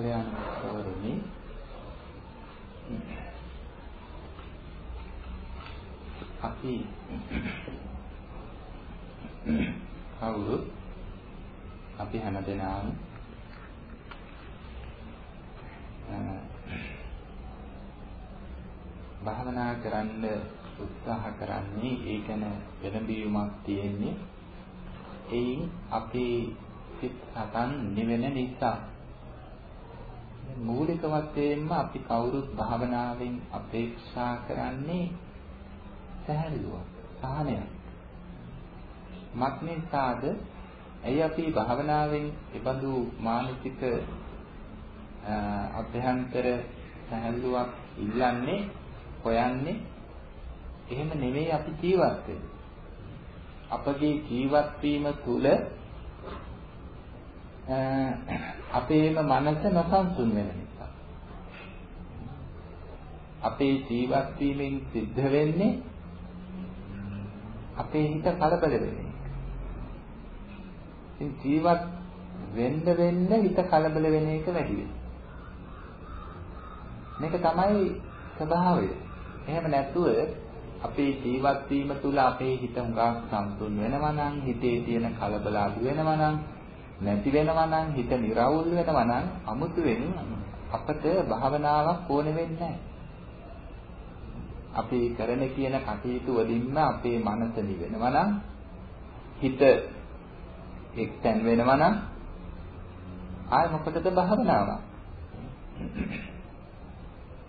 කල්යාණ මිත්‍රවරුනි. අපි කවුරුත් අපි හැමදෙනාම භාවනා කරන්න උත්සාහ කරන්නේ ඒ ගැන වෙනබීමක් තියෙන්නේ එයින් අපේ සිත් සතන් නිවෙන නිසා. මූලික වශයෙන්ම අපි කවුරුත් භාවනාවෙන් අපේක්ෂා කරන්නේ සහැල්ලුවක් සහනයක්. මක්නිසාද ඇයි අපි භාවනාවෙන් ඒබඳු මානසික අභ්‍යන්තර සහැල්ලුවක් ඉල්ලන්නේ හොයන්නේ? එහෙම නෙවෙයි අපි ජීවත් අපගේ ජීවත් වීම තුළ අපේම මනස නොසන්සුන් වෙන නිසා අපේ ජීවත් වීමෙන් සිද්ධ වෙන්නේ අපේ හිත කලබල වෙන එක. ඉතින් ජීවත් වෙන්න වෙන්න හිත කලබල වෙන එක වැඩි වෙනවා. මේක තමයි ස්වභාවය. එහෙම නැතුව අපේ ජීවත් වීම තුළ අපේ හිත හුඟක් සම්තුන් වෙනවා නම් හිතේ තියෙන කලබල අඩු වෙනවා නම් නැති වෙනවා නම් හිත निराවුල් වෙනවා නම් අමුතුවෙන් අපට භාවනාවක් ඕනෙ වෙන්නේ නැහැ. අපි කරන කියන කටයුතු වලින්ම අපේ මනස නිවෙනවා නම් හිත එක්තැන් වෙනවා නම් ආය මොකටද භාවනාවක්?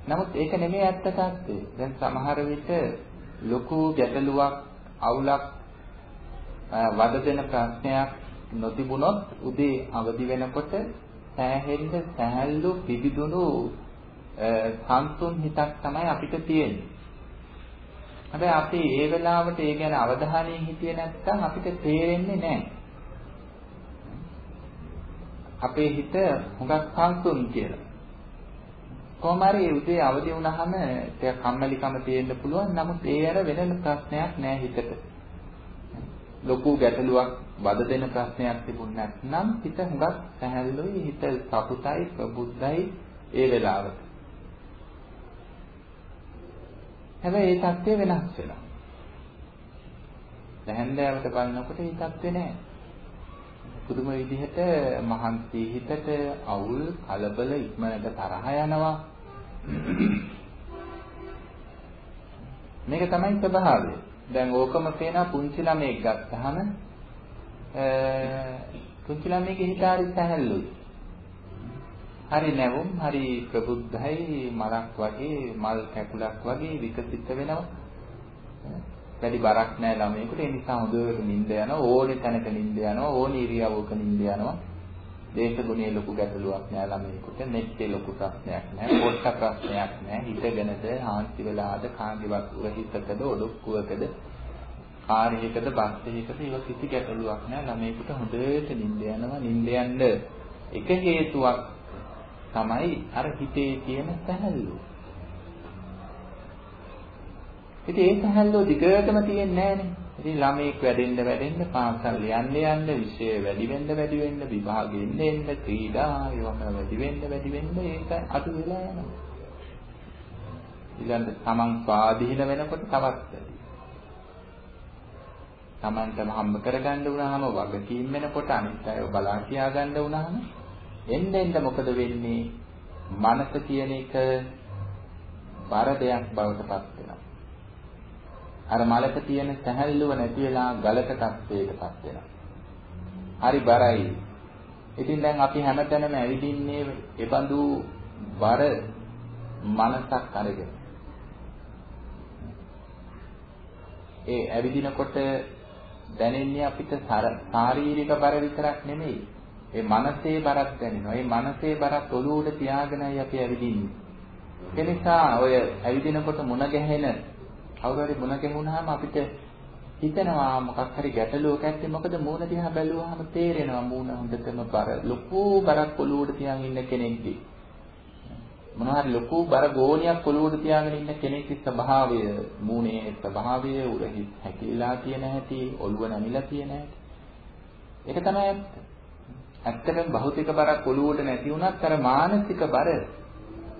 නමුත් ඒක නෙමෙයි ඇත්ත තත්ත්වය. දැන් සමහර විට ලොකු ගැටලුවක් අවුලක් වද දෙන ප්‍රශ්නයක් නොතිබුණොත් උදේ අවදි වෙනකොට සෑහෙන්න සහැල්ලු පිබිදුණු සම්තුන් හිතක් තමයි අපිට තියෙන්නේ. හැබැයි අපි ඒ වෙලාවට ඒ ගැන අවධානයෙන් හිටියේ නැත්නම් අපිට තේරෙන්නේ නැහැ. අපේ හිත හුඟක් සංසුන් කියලා. කොහොම හරි උදේ අවදි වුණාම ටික කම්මැලිකම තියෙන්න පුළුවන්. නමුත් ඒ අර වෙන ප්‍රශ්නයක් නෑ හිතට. ලොකු ගැටලුවක් වද දෙන ප්‍රශ්නයක් තිබුණ නැත්නම් හිත හුඟක් සැහැල්ලුයි හිත සතුටයි ප්‍රබුද්ධයි ඒ වෙලාවට. හැබැයි ඒ தත්ත්වය වෙනස් වෙනවා. දැහැන්දෑවට බලනකොට ඒ தත්ත්වය නෑ. පුදුම විදිහට මහන්සි හිතට අවුල් කලබල ඉක්මනට තරහ යනවා. මේක තමයි ස්වභාවය. දැන් ඕකම පේන පුංචි ළමයෙක් ගත්තාම පුංචි ළමයෙක්ගේ හිත හරි සැහැල්ලුයි. හරි නැවුම්, හරි ප්‍රබුද්ධයි, මලක් වගේ, මල් කැකුලක් වගේ විකසිත වෙනවා. වැඩි බරක් නැහැ ළමයෙකුට. ඒ නිසා හොඳට නිින්ද යනවා. ඕනේ තැනක නිින්ද යනවා. ඕනේ ඉරියව්වක නිින්ද යනවා. දේශ ගුණයේ ලොකු ගැටලුවක් නැහැ ළමයෙකුට. නෙත්තේ ලොකු ප්‍රශ්නයක් නැහැ. පොට්ට ප්‍රශ්නයක් නැහැ. හිතගෙනද හාන්සි වෙලාද කාගේවත් උරහිතකද ඔඩොක්කුවකද කාර්යයකද බස්තේකද ඒව කිසි ගැටලුවක් නැහැ. ළමයෙකුට හොඳට නිින්ද යනවා. නිින්ද යන්න එක හේතුවක් තමයි අර හිතේ තියෙන සැහැල්ලුව. ඉතින් ඒ සැහැල්ලුව දිගටම තියෙන්නේ නැහනේ. ඉතින් ළමයෙක් වැඩෙන්න වැඩෙන්න පාසල් යන්න යන්න විෂය වැඩි වෙන්න වැඩි වෙන්න විභාගෙන්න එන්න ක්‍රීඩා ඒවම වැඩි වෙන්න වැඩි වෙන්න ඒක අඩු වෙලා යනවා. ඊළඟ තමන් ස්වාධීන වෙනකොට තවත් වැඩි. තමන්ටම හම්බ කරගන්න වුණාම වගකීම් වෙනකොට අනිත් අයව බලා කියා ගන්න වුණාම එන්න එන්න මොකද වෙන්නේ? මනස කියන එක බර දෙයක් බවට පත් වෙනවා. අර මලක තියෙන සැහැල්ලුව නැති වෙලා ගලක තත්ත්වයකටපත් වෙනවා. හරි බරයි. ඉතින් දැන් අපි හැමතැනම ඇවිදින්නේ ඒබඳු බර මනසක් අරගෙන. ඒ ඇවිදිනකොට දැනෙන්නේ අපිට ශාරීරික බර විතරක් නෙමෙයි. ඒ මනසේ බරක් දැනෙනවා. ඒ මනසේ බරක් ඔළුවට තියාගෙනයි අපි ඇවිදින්නේ. ඒ නිසා ඔය ඇවිදිනකොට මුණ ගැහෙන කවුරු හරි මුණ ගැහුණාම අපිට හිතෙනවා මොකක් හරි ගැටලුවක ඇත්තේ මොකද මූණ දිහා බැලුවාම තේරෙනවා මූණ හොඳටම බර ලොකු බරක් ඔලුවට තියන් ඉන්න කෙනෙක්ගේ. මොනවා හරි ලොකු බර ගෝණියක් ඔලුවට තියාගෙන ඉන්න කෙනෙක්ගේ ස්වභාවය මූණේ ස්වභාවය උරහි හැකිලා තියෙන හැටි ඔළුව නැමිලා තියෙන හැටි. ඒක තමයි ඇත්ත ඇත්තටම භෞතික බරක් ඔළුවට නැති වුණත් අර මානසික බර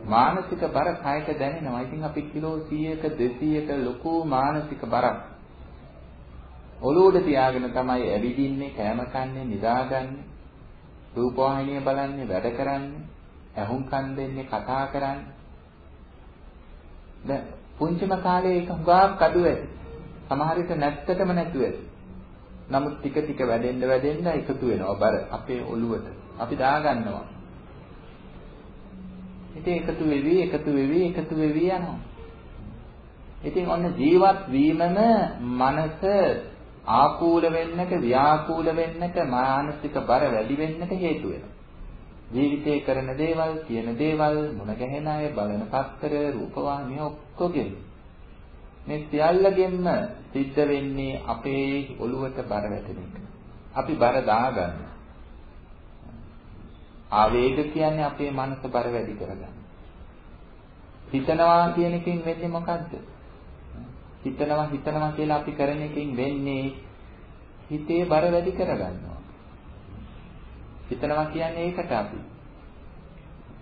මානසික බර කායක දැනෙනවා. ඉතින් අපි කිලෝ 100ක 200ක ලොකු මානසික බරක් ඔළුවට තියාගෙන තමයි ඇවිදින්නේ, කෑම කන්නේ, නිදාගන්නේ, රූපවාහිනිය බලන්නේ, වැඩ කරන්නේ, ඇහුම්කන් දෙන්නේ, කතා කරන්නේ. දැන් පුංචිම කාලේ ඒක හුඟක් අඩු ඇති. සමහර විට නැත්තටම නැතුව ඇති. නමුත් ටික ටික වැඩෙන්න වැඩෙන්න එකතු වෙනවා බර අපේ ඔළුවට. අපි දාගන්නවා. ඉතින් එකතු වෙවි එකතු වෙවි එකතු වෙවි යනවා. ඉතින් ඔන්න ජීවත් වීමම මනස ආකූල වෙන්නට ව්‍යාකූල වෙන්නට මානසික බර වැඩි වෙන්නට හේතු වෙනවා. ජීවිතේ කරන දේවල්, කියන දේවල්, මුණ ගැහෙන අය, බලන පත්තර, රූපවාහිනිය ඔක්කොගෙම මේ සියල්ලගෙන්ම සිද්ධ වෙන්නේ අපේ ඔළුවට බර වැටෙන එක. අපි බර දාගන්න. ආවේග කියන්නේ අපේ මනස බර වැඩි කරගන්න. හිතනවා කියන එකෙන් වෙන්නේ මොකද්ද? හිතනවා හිතනවා කියලා අපි කරන එකෙන් වෙන්නේ හිතේ බර වැඩි කරගන්නවා. හිතනවා කියන්නේ ඒකට අපි.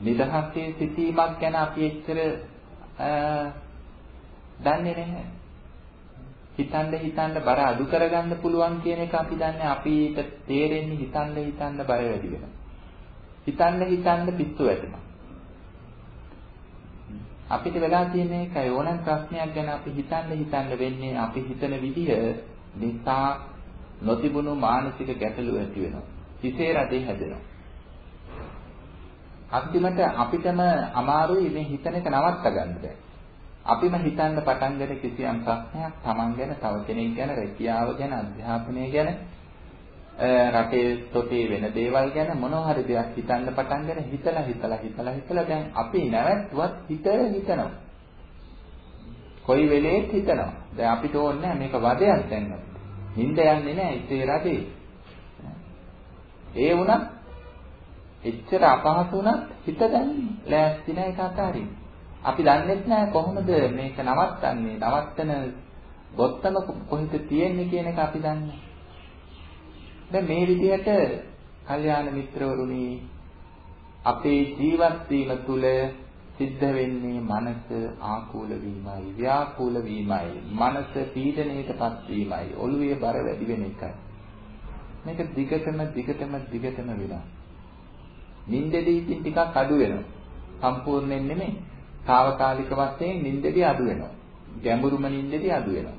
නිදහසේ සිටීමක් ගැන අපි එච්චර දන්නේ නැහැ. හිතන්න හිතන්න බර අඩු කරගන්න පුළුවන් කියන එක අපි දන්නේ අපිට තේරෙන්නේ හිතන්න හිතන්න බර වැඩි වෙනවා. හිතන්න හිතන්න පිස්සු වැටෙනවා. අපිට වෙලා තියෙන එකයි ඕනෑම ප්‍රශ්නයක් ගැන අපි හිතන්න හිතන්න වෙන්නේ අපි හිතන විදිය නිසා නොතිබුණු මානසික ගැටලු ඇති වෙනවා. හිතේ රටේ හැදෙනවා. අන්තිමට අපිටම අමාරුයි මේ හිතන එක නවත්ත ගන්න බැහැ. අපිම හිතන්න පටන් ගන්න කිසියම් ප්‍රශ්නයක් Taman ගැන, තව කෙනෙක් ගැන, රැකියාව ගැන, අධ්‍යාපනය ගැන, රටේ තොටේ වෙන දේවල් ගැන මොනවා හරි දෙයක් හිතන්න පටන් ගන්න හිතලා හිතලා හිතලා හිතලා දැන් අපි නැවැත්තුවත් හිත හිතනවා. කොයි වෙලේත් හිතනවා. දැන් අපිට ඕනේ මේක වදයක් දැන් හින්ද යන්නේ නැහැ ඉතේ රටේ. ඒ වුණත් එච්චර අපහසු වුණත් හිත දැන් ලෑස්ති නැහැ ඒක අතාරින්න. අපි දන්නේ නැහැ කොහොමද මේක නවත්තන්නේ නවත්තන බොත්තම කොහෙද තියෙන්නේ කියන එක අපි දන්නේ දැන් මේ විදිහට කල්යාණ මිත්‍රවරුනි අපේ ජීවත් වීම තුළ සිද්ධ වෙන්නේ මනස ආකූල වීමයි ව්‍යාකූල වීමයි මනස පීඩණයටපත් වීමයි ඔළුවේ බර වැඩි වෙන එකයි මේක දිගටම දිගටම දිගටම වෙනවා නින්දෙදී ඉතින් ටිකක් අඩු වෙනවා සම්පූර්ණයෙන් නෙමෙයි తాවකාලික වශයෙන් නිින්දදී අඩු වෙනවා. ගැඹුරුම නිින්දදී අඩු වෙනවා.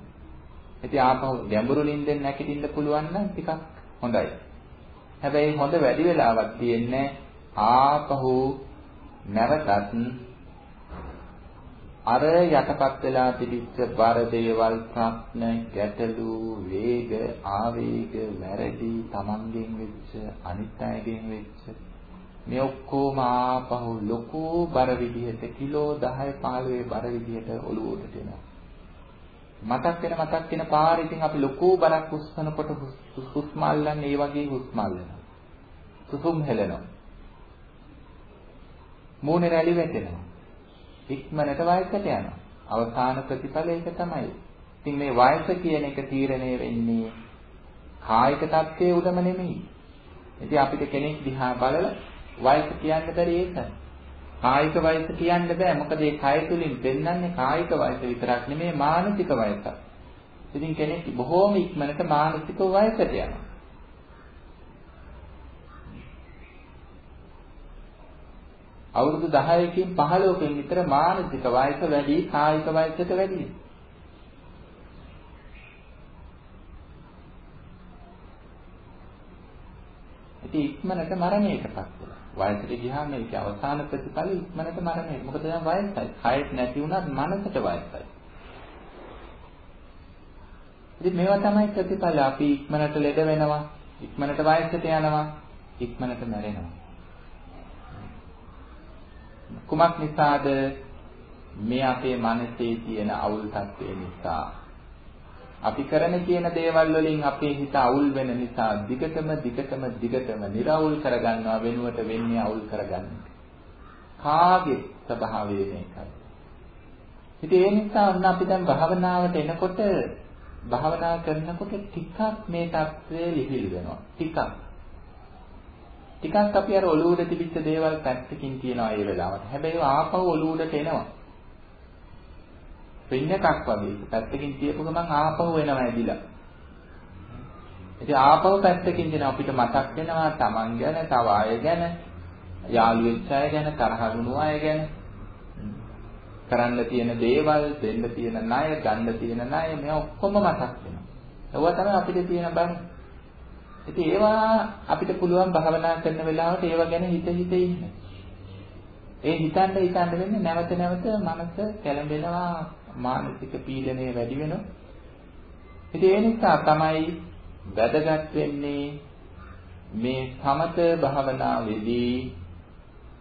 ඉතින් ආපහු ගැඹුරු නිින්දෙන් නැගිටින්න පුළුවන් නම් ටිකක් හොඳයි. හැබැයි හොඳ වැඩි වෙලාවක් තියෙන්නේ ආපහු නැවතත් අර යටපත් වෙලා තිබිච්ච බර දේවල් ප්‍රශ්න ගැටලු වේග ආවේග වැරදි තමන්ගෙන් වෙච්ච අනිත් අයගෙන් වෙච්ච මේ ඔක්කොම ආපහු ලොකු බර විදිහට කිලෝ 10 15 බර විදිහට ඔලුවට එනවා. මතක් වෙන මතක් වෙන පාර ඉතින් අපි ලොකු බරක් උස්සනකොට හුස්ම අල්ලන්නේ ඒ වගේ හුස්ම අල්ලනවා. සුසුම් හෙලනවා. මූණේ රැලි වැටෙනවා. ඉක්මනට වයසට යනවා. අවසාන ප්‍රතිඵල ඒක තමයි. ඉතින් මේ වයස කියන එක තීරණය වෙන්නේ කායික தත්ත්වයේ උදම නෙමෙයි. ඉතින් අපිට කෙනෙක් දිහා බලලා වයස කියන්න බැරි ඒකයි. කායික වයස කියන්න බෑ. මොකද ඒ කය තුලින් පෙන්වන්නේ කායික වයස විතරක් නෙමෙයි මානසික වයසක්. ඉතින් කෙනෙක් බොහෝම ඉක්මනට මානසික වයසට යනවා. අවුරුදු 10කින් 15කින් විතර මානසික වයස වැඩි කායික වයසට වැඩි. ඉතින් ඉක්මනට මරණයටපත් වෙනවා. වයසට ගියාම මේක අවසාන ප්‍රතිඵල ඉක්මනට මරණය. මොකද දැන් වයසයි. කයෙත් නැති වුණත් මනසට වයසයි. ඉතින් මේවා තමයි ප්‍රතිඵල. අපි ඉක්මනට ලෙඩ වෙනවා, ඉක්මනට වයසට යනවා, ඉක්මනට මැරෙනවා. කුමක් නිසාද මේ අපේ මනසේ තියෙන අවුල් තත්ත්වය නිසා අපි කරන කියන දේවල් වලින් අපේ හිත අවුල් වෙන නිසා දිගටම දිගටම දිගටම निराවුල් කරගන්නවා වෙනුවට වෙන්නේ අවුල් කරගන්න. කාගේ ස්වභාවය මේකයි. ඉතින් ඒ නිසා අන්න අපි දැන් භාවනාවට එනකොට භාවනා කරනකොට ටිකක් මේ தත්ත්වය ලිහිල් වෙනවා. ටිකක්. ටිකක් අපි අර ඔලුවට තිබිච්ච දේවල් පැත්තකින් තියනවා ඒ වෙලාවට. හැබැයි ආපහු ඔලුවට එනවා. පින් එකක් වගේ පැත්තකින් තියපු ගමන් ආපහු එනවා ඇදිලා. ඉතින් ආපහු පැත්තකින් දෙන අපිට මතක් වෙනවා Taman ගැන, තව අය ගැන, යාළු වෙච්ච අය ගැන, තරහලුණු අය ගැන. කරන්න තියෙන දේවල්, දෙන්න තියෙන ණය, ගන්න තියෙන ණය මේ ඔක්කොම මතක් වෙනවා. ඒවා තමයි අපිට තියෙන බං. ඉතින් ඒවා අපිට පුළුවන් භාවනා කරන වෙලාවට ඒවා ගැන හිත හිත ඉන්න. ඒ හිතන්න හිතන්න වෙන්නේ නැවත නැවත මනස කැළඹෙනවා මානසික පීඩනය වැඩි වෙනවා. ඉතින් ඒ නිසා තමයි වැදගත් වෙන්නේ මේ සමත භාවනාවේදී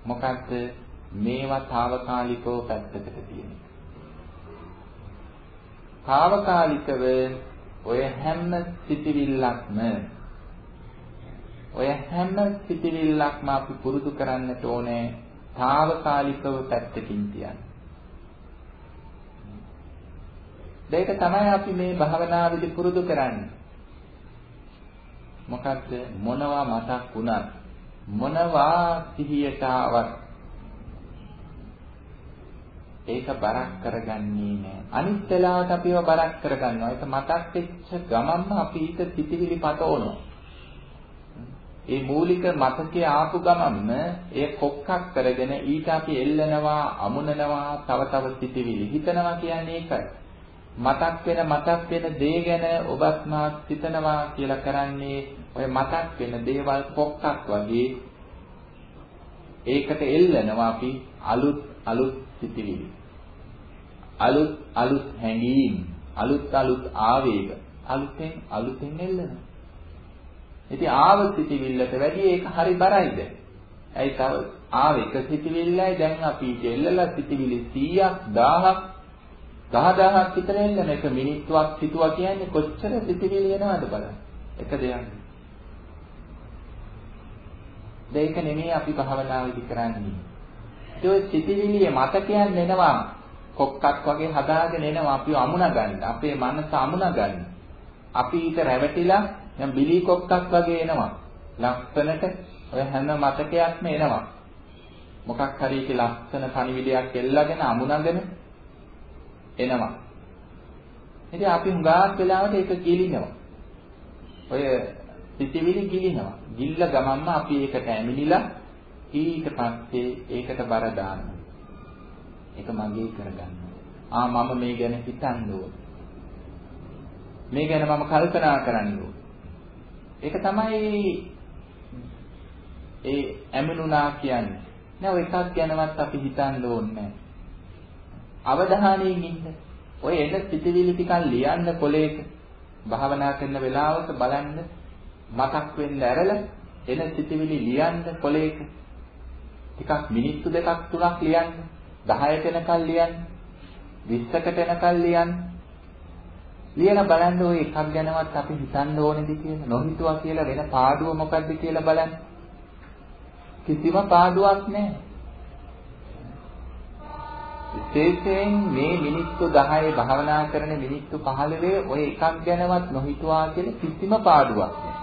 මොකක්ද මේවා తాවකාලිකව පැත්තකට තියෙන. తాවකාලිකව ඔය හැම සිතිවිල්ලක්ම ඔය හැම සිතිවිල්ලක්ම අපි පුරුදු කරන්නට ඕනේ తాවකාලිකව පැත්තකින් තියන්න. ඒක තමයි අපි මේ භාවනාවේදී පුරුදු කරන්නේ. මොකද්ද මොනවා මතක් වුණත් මොනවා සිහියට ආවත් ඒක බරක් කරගන්නේ නැහැ. අනිත් වෙලාවට අපිව බරක් කරගන්නවා. ඒක මතක් වෙච්ච ගමන්ම අපි ඊට සිටිවිලි පතවනවා. ඒ මූලික මතකයේ ආපු ගමන්ම ඒ කොක්කක් කරගෙන ඊට අපි එල්ලනවා, අමුණනවා, තව තව සිටිවිලි හිතනවා කියන්නේ ඒකයි. මතක් වෙන මතක් වෙන දේ ගැන ඔබත් මාත් හිතනවා කියලා කරන්නේ ඔය මතක් වෙන දේවල් කොක්කක් වගේ. ඒකට එල්ලනවා අපි අලුත් අලුත් සිතිවිලි. අලුත් අලුත් හැඟීම් අලුත් අලුත් ආවේග අලුතෙන් අලුතෙන් එල්ලනවා. ඉතින් ආව සිතිවිල්ලට වැඩි ඒක හරි බරයිද? ඇයි තව ආව එක සිතිවිල්ලයි දැන් අපි එල්ලලා සිතිවිලි 100ක් 1000ක් 10000ක් විතර එන්න මේක මිනිත්තුවක් හිතුවා කියන්නේ කොච්චර සිතිවිලි එනවද බලන්න. එක දෙයක්. දෙයක නෙමෙයි අපි භාවනාවේදී කරන්නේ. ඒ සිතිවිලියේ මතකයන් එනවා කොක්කක් වගේ හදාගෙන එනවා අපි අමුණ ගන්න. අපේ මනස අමුණ ගන්න. අපි ඊට රැවටිලා දැන් බිලි කොක්කක් වගේ එනවා. ලක්ෂණට ඔය හැම මතකයක්ම එනවා. මොකක් හරි ඒක ලස්සන පණිවිඩයක් එල්ලගෙන අමුණගෙන එනවා. ඉතින් අපි හුඟක් වෙලාවට ඒක ගිලිනවා. ඔය සිතිවිලි ගිලිනවා. ගිල්ල ගමන්ම අපි ඒකට ඇමිනිලා ඊට පස්සේ ඒකට බර දානවා. ඒක මගේ කරගන්නවා. ආ මම මේ ගැන හිතන්න ඕන. මේ ගැන මම කල්පනා කරන්න ඕන. ඒක තමයි ඒ ඇමිනුනා කියන්නේ. නෑ ඔය එකක් ගැනවත් අපි හිතන්න ඕනේ නෑ. අවධානයෙන් ඉන්න. ඔය එන සිතිවිලි ටිකක් ලියන්න කොලේක භාවනා කරන වෙලාවක බලන්න මතක් වෙන්න ඇරලා එන සිතිවිලි ලියන්න කොලේක. ටිකක් මිනිත්තු දෙකක් තුනක් ලියන්න. 10ට එනකල් ලියන්න. 20කට එනකල් ලියන්න. ලියලා බලන්න ওই එකක් ගැනවත් අපි හිතන්න ඕනේද කියලා නොහිතුවා කියලා වෙන පාඩුව මොකද්ද කියලා බලන්න. කිසිම පාඩුවක් නැහැ. විශේෂයෙන් මේ මිනිත්තු 10 භාවනා කරන මිනිත්තු 15 ඔය එකක් ගැනවත් නොහිතුවා කියලා කිසිම පාඩුවක් නැහැ.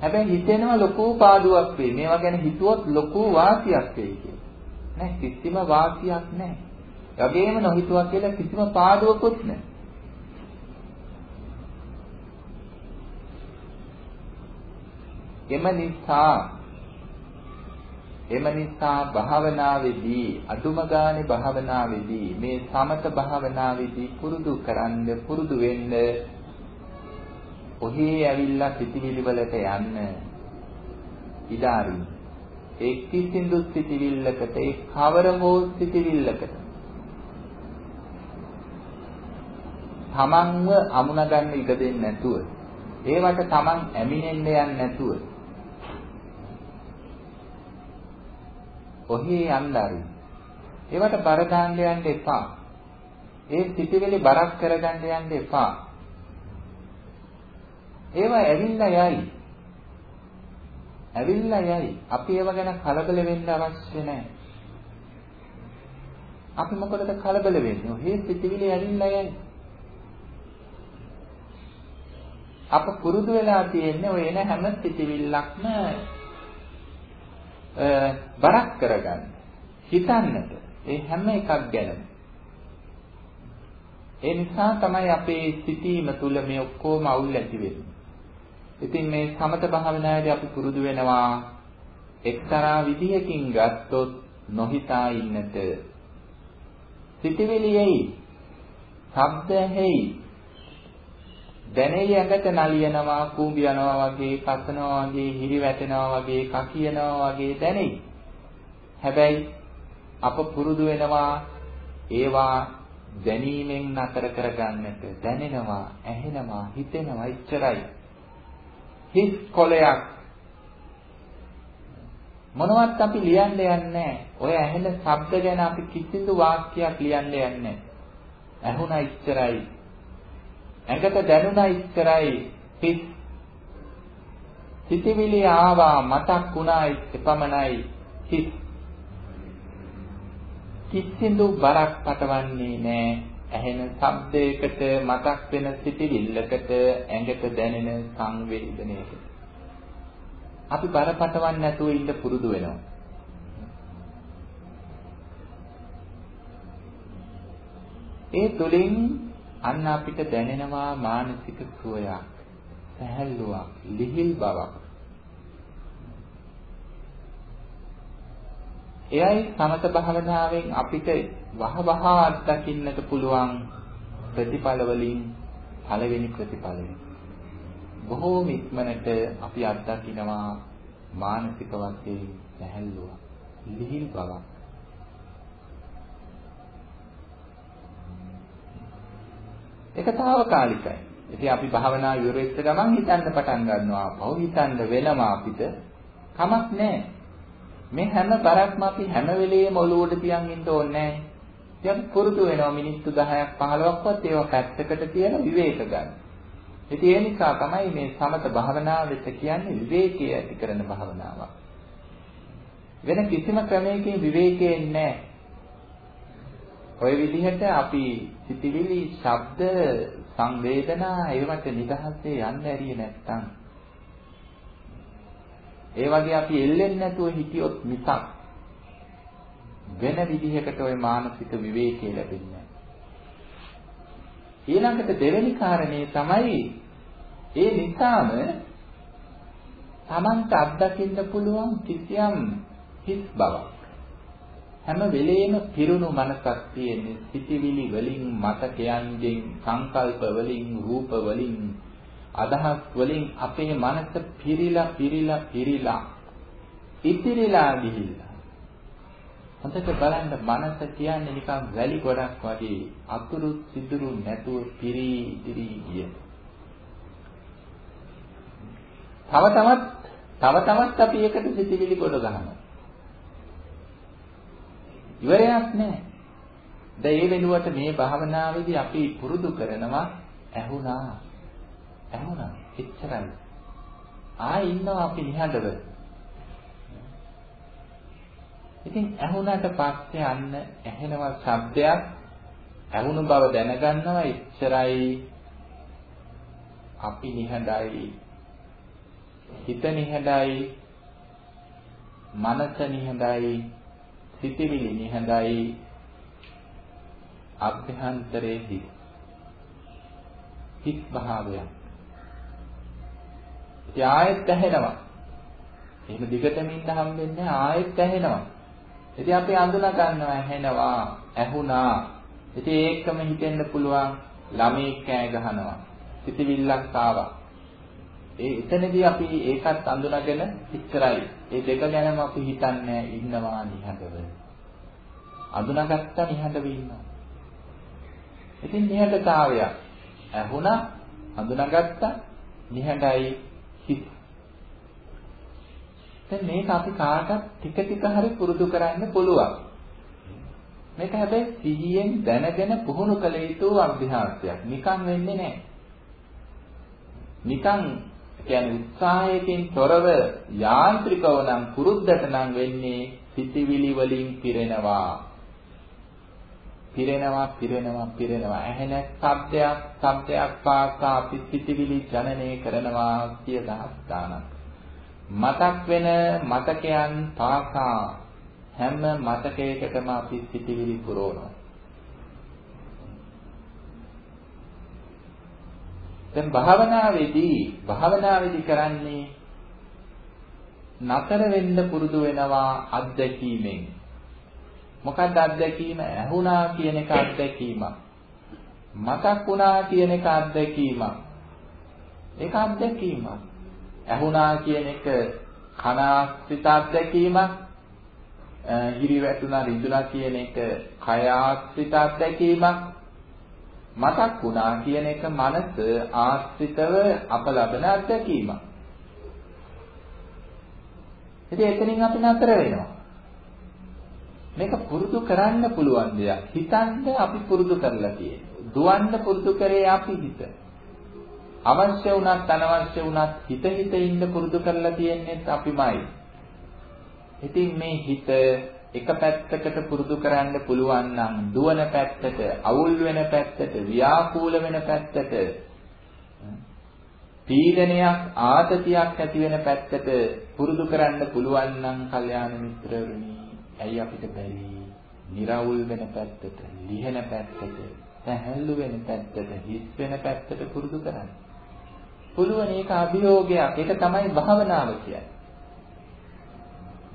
හැබැයි හිතෙනවා ලොකු පාඩුවක් වෙයි. මේවා ගැන හිතුවොත් ලොකු වාසියක් වෙයි කියලා. නෑ කිසිම වාසියක් නැහැ. යගේම නොහිතුවා කියලා කිසිම පාඩුවකුත් නැහැ. එම නිසා එම නිසා භාවනාවේදී අදුම ගානේ භාවනාවේදී මේ සමත භාවනාවේදී පුරුදු කරන්න පුරුදු වෙන්න ඔහි ඇවිල්ලා පිටිවිලි වලට යන්න ඉඩාරින් ඒ කිසිඳු සිටිවිල්ලකට ඒ කවර හෝ සිටිවිල්ලකට තමන්ව අමුණ ගන්න ඉඩ දෙන්නේ නැතුව ඒවට තමන් ඇමිනෙන්න යන්නේ නැතුව ඔහේ යන්න ආරි. ඒවට බර දාන්න යන්න එපා. ඒ සිටිවිලි බරක් කරගන්න යන්න එපා. ඒවා ඇවිල්ලා යයි. ඇවිල්ලා යයි. අපි ඒව ගැන කලබල වෙන්න අවශ්‍ය නැහැ. අපි මොකටද කලබල වෙන්නේ? ඔහේ සිටිවිලි ඇවිල්ලා යයි. අප පුරුදු වෙලා තියෙන්නේ ඔය එන හැම සිතිවිල්ලක්ම බරක් කරගන්න. හිතන්නට. ඒ හැම එකක් ගැනම. ඒ නිසා තමයි අපේ සිතීම තුළ මේ ඔක්කොම අවුල් ඇති වෙන්නේ. ඉතින් මේ සමත භාවනාවේදී අපි පුරුදු වෙනවා එක්තරා විදිහකින් ගත්තොත් නොහිතා ඉන්නට සිතවිලි එයි ශබ්ද ඇහෙයි දැනෙයි ඇඟට නලියනවා කූඹි යනවා වගේ කසනවා වගේ හිරි වැටෙනවා වගේ කකියනවා වගේ දැනෙයි. හැබැයි අප පුරුදු වෙනවා ඒවා දැනීමෙන් නතර කරගන්නට. දැනෙනවා ඇහෙනවා හිතෙනවා ඉච්චරයි. හිස් කොලයක්. මොනවත් අපි ලියන්න යන්නේ ඔය ඇහෙන ශබ්ද ගැන අපි කිසිදු වාක්‍යයක් ලියන්න යන්නේ ඇහුණා ඉච්චරයි. ඇඟට දැනුණා ඉච්චරයි හිස් සිතිවිලි ආවා මතක් වුණා එපමණයි හිස් කිසිදු බරක් පටවන්නේ නැහැ ඇහෙන ශබ්දයකට මතක් වෙන සිතිවිල්ලකට ඇඟට දැනෙන සංවේදනයකට. අපි බර පටවන්නේ නැතුව ඉන්න පුරුදු වෙනවා. ඒ තුලින් අන්න අපිට දැනෙනවා මානසික සුවයක් සැහැල්ලුවක් ලිහිල් බවක් එයයි සමත භාවනාවෙන් අපිට වහවහ අත්දකින්නට පුළුවන් ප්‍රතිඵල වලින් පළවෙනි ප්‍රතිඵලය. බොහෝම ඉක්මනට අපි අත්දකිනවා මානසික වශයෙන් සැහැල්ලුවක්, ලිහිල් බවක්. ඒක తాවකාලිකයි. ඉතින් අපි භාවනා ඉවරෙච්ච ගමන් හිතන්න පටන් ගන්නවා. පහු හිතන්න වෙනවා අපිට. කමක් නැහැ. මේ හැම බරක්ම අපි හැම වෙලෙම ඔලුවට තියන් ඉන්න ඕනේ නැහැ. දැන් පුරුදු වෙනවා මිනිත්තු 10ක් 15ක්වත් ඒවා පැත්තකට තියලා විවේක ගන්න. ඉතින් ඒ නිසා තමයි මේ සමත භාවනාවෙත් කියන්නේ විවේකයේ ඇති කරන භාවනාවක්. වෙන කිසිම ක්‍රමයකින් විවේකයේ නැහැ. ඔය විදිහට අපි සිතිවිලි, ශබ්ද, සංවේදනා ඒවට නිදහසේ යන්න ඇරියේ නැත්තම්. ඒ වගේ අපි එල්ලෙන්නේ නැතුව හිටියොත් මිසක් වෙන විදිහකට ওই මානසික විවේකී ලැබෙන්නේ ඊළඟට දෙවෙනි කාරණේ තමයි ඒ නිසාම Tamanta අත්දකින්න පුළුවන් කිසියම් හිස් බවක්. හැම වෙලේම පිරුණු මනසක් තියෙන සිටිවිලි වලින් මතකයන්ගෙන් සංකල්ප වලින් රූප වලින් අදහස් වලින් අපේ මනස පිරීලා පිරීලා පිරීලා ඉතිරිලා ගිහිල්ලා හොඳට බලන්න මනස කියන්නේ නිකන් වැලි ගොඩක් වගේ අතුරු සිදුරු නැතුව පිරී ඉතිරී ගිය. තව තවත් තව තවත් අපි ඒකට සිතිවිලි ගොඩ ගන්නවා. ඉවරයක් නැහැ. දැන් ඒ වෙනුවට මේ භාවනාවේදී අපි පුරුදු කරනවා ඇහුණා ඇහුණා එච්චරයි. ආයෙ ඉන්නවා අපි නිහඬව. ඉතින් ඇහුණාට පස්සේ අන්න ඇහෙනවා ශබ්දයක් ඇහුණු බව දැනගන්නවා එච්චරයි. අපි නිහඬයි. හිත නිහඬයි. මනස නිහඬයි. සිතිවිලි නිහඬයි. අභ්‍යන්තරයේ හිත් හිත් භාවයක් ඉතින් ආයෙත් ඇහෙනවා. එහෙම දිගටම ඉන්න හම්බෙන්නේ ආයෙත් ඇහෙනවා. ඉතින් අපි අඳුනා ගන්නවා ඇහෙනවා, ඇහුණා. ඉතින් ඒකම හිතෙන්න පුළුවන් ළමයි කෑ ගහනවා. සිතවිල්ලක් ආවා. ඒ එතනදී අපි ඒකත් අඳුනගෙන ඉච්චරයි. ඒ දෙක ගැනම අපි හිතන්නේ ඉන්නවා නිහඬව. අඳුනාගත්තා නිහඬව ඉන්නවා. ඉතින් නිහඬතාවය ඇහුණා අඳුනාගත්තා නිහඬයි හිත. දැන් මේක අපි කාටත් ටික ටික හරි පුරුදු කරන්න පුළුවන්. මේක හැබැයි සිහියෙන් දැනගෙන පුහුණු කළ යුතු අභ්‍යාසයක්. නිකන් වෙන්නේ නැහැ. නිකන් කියන්නේ උත්සාහයකින් තොරව යාන්ත්‍රිකව නම් පුරුද්දට නම් වෙන්නේ සිතිවිලි වලින් පිරෙනවා. පිරෙනවා පිරෙනවා පිරෙනවා. ඇහෙන ශබ්දයක් ශබ්දයක් පාසා අපි සිටිවිලි ජනනය කරනවා සිය දහස් ගානක් මතක් වෙන මතකයන් පාසා හැම මතකයකටම අපි සිටිවිලි පුරවනවා. දැන් භාවනාවේදී භාවනාවේදී කරන්නේ නතර වෙන්න පුරුදු වෙනවා අත්දැකීමෙන් මොකක්ද අත්දැකීම? ඇහුණා කියන එක අත්දැකීමක්. මතක් වුණා කියන එක අත්දැකීමක්. ඒක අත්දැකීමක්. ඇහුණා කියන එක කනාස්තිත අත්දැකීමක්. හිරි වැටුණා රිදුණා කියන එක කය ආස්තිත අත්දැකීමක්. මතක් වුණා කියන එක මනස ආස්තිතව අප ලබන අත්දැකීමක්. ඉතින් එතනින් අපි නතර වෙනවා. මේක පුරුදු කරන්න පුළුවන් දෙයක්. හිතන්න අපි පුරුදු කරලා තියෙනවා. දුවන්න පුරුදු කරේ අපි හිත. අවශ්‍ය වුණත් අනවශ්‍ය වුණත් හිත හිත ඉන්න පුරුදු කරලා තියෙන්නේ අපිමයි. ඉතින් මේ හිත එක පැත්තකට පුරුදු කරන්න පුළුවන් නම් දුවන පැත්තට, අවුල් වෙන පැත්තට, ව්‍යාකූල වෙන පැත්තට, පීඩනයක් ආතතියක් ඇති වෙන පැත්තට පුරුදු කරන්න පුළුවන් නම් කල්යාණ මිත්‍රවරුනි ඇයි අපිට බැරි? निराවුල් වෙන පැත්තට, ලිහෙන පැත්තට, සැහැල්ලු වෙන පැත්තට, හිස් වෙන පැත්තට පුරුදු කරන්න. පුළුවන් ඒක අභියෝගයක්. ඒක තමයි භාවනාව කියන්නේ.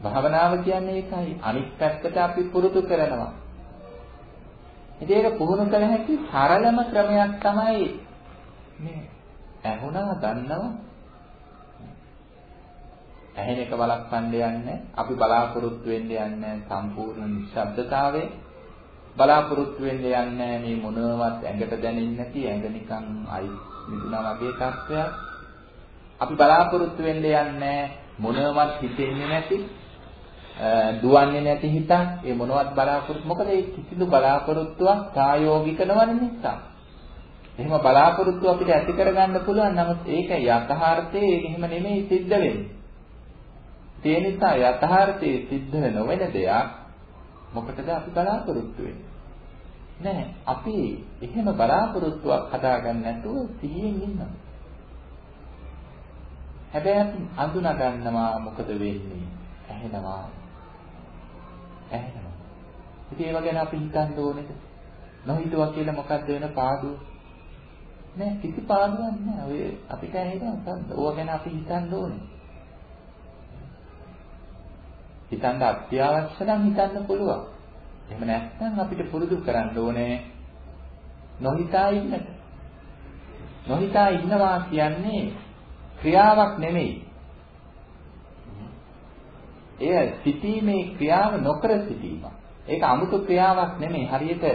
භාවනාව කියන්නේ ඒකයි. අනිත් පැත්තට අපි පුරුදු කරනවා. ඉතින් ඒක පුහුණු කළ හැකි සරලම ක්‍රමයක් තමයි මේ ඇහුණා දන්නවා ඇහෙන එක වළක්වන්න යන්නේ අපි බලාපොරොත්තු වෙන්න යන්නේ සම්පූර්ණ නිශ්ශබ්දතාවය බලාපොරොත්තු වෙන්න යන්නේ මේ මොනවත් ඇඟට දැනෙන්නේ නැති ඇඟ නිකන් අයි මිදුණා වගේ තත්ත්වයක් අපි බලාපොරොත්තු වෙන්න යන්නේ මොනවත් හිතෙන්නේ නැති දුවන්නේ නැති හිතක් ඒ මොනවත් බලාපොරොත්තු මොකද ඒ කිසිදු බලාපොරොත්තුවක් ප්‍රායෝගික නොවන නිසා එහෙම බලාපොරොත්තු අපිට ඇති කරගන්න පුළුවන් නමුත් ඒක යථාර්ථයේ ඒක එහෙම නෙමෙයි සිද්ධ වෙන්නේ ඒ නිසා යථාර්ථයේ සිද්ධ නොවන දෙයක් මොකටද අපි බලාපොරොත්තු වෙන්නේ? නෑ අපි එහෙම බලාපොරොත්තුවක් හදාගන්න නැතුව සිහියෙන් ඉන්නවා. හැබැයි අපි අඳුනා ගන්නවා මොකද වෙන්නේ? ඇහෙනවා. ඇහෙනවා. ඉතින් ඒව ගැන අපි හිතන්න ඕනේද? නොහිතුවා කියලා මොකක්ද වෙන පාඩුව? නෑ කිසි පාඩුවක් නෑ. ඔය අපිට ඇහෙනවා. ඕවා ගැන අපි හිතන්න ඕනේ. හිතන්න අත්‍යවශ්‍ය නම් හිතන්න පුළුවන්. එහෙම නැත්නම් අපිට පුරුදු කරන්න ඕනේ නොහිතා ඉන්නට. නොහිතා ඉන්නවා කියන්නේ ක්‍රියාවක් නෙමෙයි. එය සිටීමේ ක්‍රියාව නොකර සිටීම. ඒක 아무තු ක්‍රියාවක් නෙමෙයි. හරියට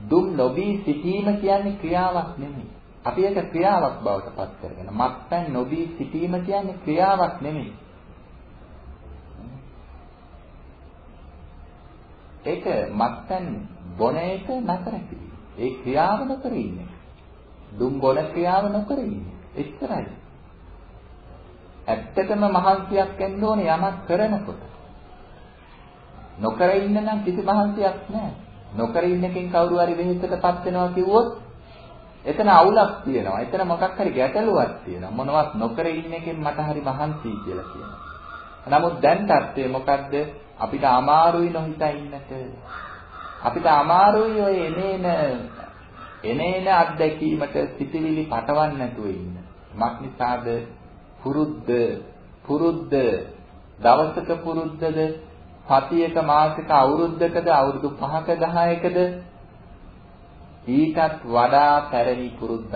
දුම් නොබී සිටීම කියන්නේ ක්‍රියාවක් නෙමෙයි. අපි ඒක ක්‍රියාවක් බවට පත් කරගෙන මත්පැන් නොබී සිටීම කියන්නේ ක්‍රියාවක් නෙමෙයි. ඒක මත්පැන් බොන එක නතර කිරීම. ඒ ක්‍රියාව නොකර ඉන්නේ. දුම් බොන ක්‍රියාව නොකර ඉන්නේ. එච්චරයි. ඇත්තටම මහන්සියක් වෙන්න ඕනේ යමක් කරනකොට. නොකර ඉන්න නම් කිසි මහන්සියක් නැහැ. නොකර ඉන්න එකෙන් කවුරු හරි වෙහෙසටපත් වෙනවා කිව්වොත් එතන අවුලක් තියෙනවා. එතන මොකක් හරි ගැටලුවක් තියෙනවා. මොනවත් නොකර ඉන්න එකෙන් මට හරි මහන්සි කියලා කියනවා. නමුත් දැන් තත්ත්වය මොකද්ද? අපිට අමාරුයි නොහිතා ඉන්නට. අපිට අමාරුයි ඔය එනේන එනේන අත්දැකීමට සිටිවිලි පටවන්න නැතුව ඉන්න. මක් නිසාද? පුරුද්ද පුරුද්ද දවසක පුරුද්දද සතියක මාසික අවුරුද්දකද අවුරුදු 5ක 10කද ඊටත් වඩා පැරණි පුරුද්දක්.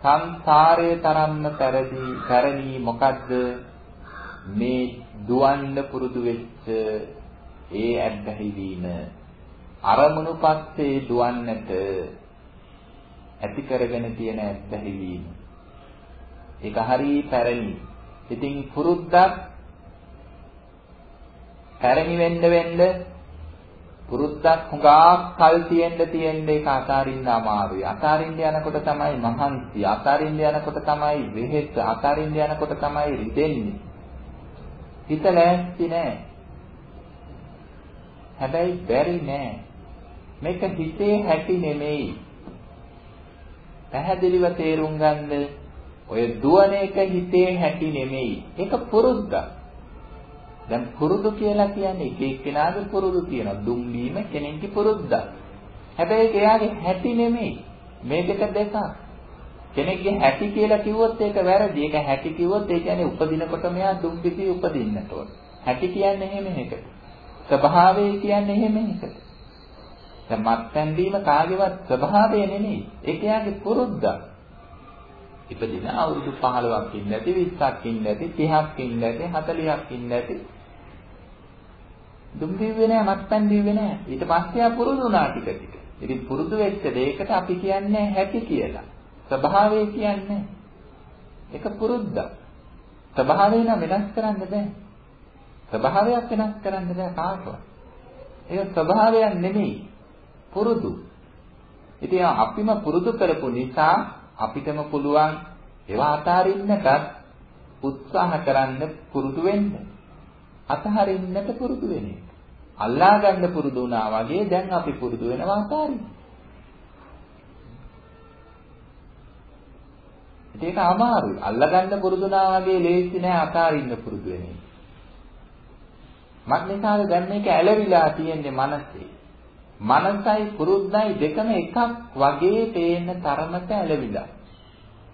සංසාරයේ තරම්ම පැරදි පැරණි මොකද්ද? මේ දුවන්න පුරුදු වෙච්ච ඒ ඇබ්බැහි වීම අරමුණු පස්සේ දුවන්නට ඇති කරගෙන තියෙන ඇබ්බැහි වීම ඒක හරි පැරණි. ඉතින් පුරුද්දක් පැරණි වෙන්න වෙන්න පුරුද්දක් හුඟක් කල් තියෙන්න තියෙන්න ඒක අතාරින්න අමාරුයි. අතාරින්න යනකොට තමයි මහන්සි. අතාරින්න යනකොට තමයි වෙහෙස. අතාරින්න යනකොට තමයි රිදෙන්නේ. හිත ලෑස්ති නෑ. හැබැයි බැරි නෑ. මේක හිතේ හැටි නෙමෙයි. පැහැදිලිව තේරුම් ගන්න ඔය දුවන එක හිතේ හැටි නෙමෙයි. ඒක පුරුද්දක්. දැන් පුරුදු කියලා කියන්නේ එක එක්කෙනාගේ පුරුදු තියෙනවා. දුම් වීම කෙනෙක්ගේ පුරුද්දක්. හැබැයි ඒක එයාගේ හැටි නෙමෙයි. මේ දෙක දෙකක්. කෙනෙක්ගේ හැටි කියලා කිව්වොත් ඒක වැරදි. ඒක හැටි කිව්වොත් ඒ කියන්නේ උපදිනකොට මෙයා දුම් පිටි උපදින්නට ඕන. හැටි කියන්නේ එහෙම එකකට. ස්වභාවය කියන්නේ එහෙම එකකට. දැන් මත්පැන් දීම කාගේවත් ස්වභාවය නෙමෙයි. ඒක යාගේ පුරුද්දක්. ඉපදින අවුරුදු 15ක් ඉන්න ඇති 20ක් ඉන්න ඇති 30ක් ඉන්න ඇති 40ක් ඉන්න ඇති. දුම් දිව්වේ නෑ මත්පැන් දිව්වේ නෑ. ඊට පස්සේ ආ පුරුදු වුණා ටික ටික. ඉතින් පුරුදු වෙච්ච දෙයකට අපි කියන්නේ හැටි කියලා. ස්වභාවය කියන්නේ. ඒක පුරුද්දක්. ස්වභාවය නම් වෙනස් කරන්න බෑ. ස්වභාවයක් වෙනස් කරන්න බෑ කාටවත්. ඒක ස්වභාවයක් නෙමෙයි. පුරුදු. ඉතින් අපිම පුරුදු කරපු නිසා අපිටම පුළුවන් ඒවා අතාරින්නටත් උත්සාහ කරන්න පුරුදු වෙන්න. අතහරින්නට පුරුදු වෙන එක. අල්ලා ගන්න පුරුදු වුණා වගේ දැන් අපි පුරුදු වෙනවා අතාරින්න. ඒක අමාරුයි. අල්ලා ගන්න පුරුදු වුණා වගේ ලේසි නෑ අතාරින්න පුරුදු වෙන එක. මග්නිසාර දැන් මේක ඇලවිලා තියෙන්නේ මනසේ. මනසයි පුරුද්දයි දෙකම එකක් වගේ පේන තරමට ඇලවිලා.